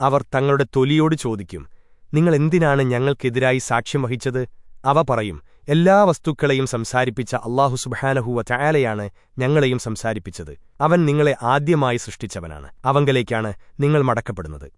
അവർ തങ്ങളുടെ തൊലിയോട് ചോദിക്കും നിങ്ങൾ എന്തിനാണ് ഞങ്ങൾക്കെതിരായി സാക്ഷ്യം വഹിച്ചത്? അവ പറയും എല്ലാ വസ്തുക്കളെയും സംസാരിപ്പിച്ച അള്ളാഹു സുബാനഹുവ ചായാലയാണ് ഞങ്ങളെയും സംസാരിപ്പിച്ചത്. അവൻ നിങ്ങളെ ആദ്യമായി സൃഷ്ടിച്ചവനാണ്. അവങ്കലേക്കാണ് നിങ്ങൾ മടക്കപ്പെടുന്നത്.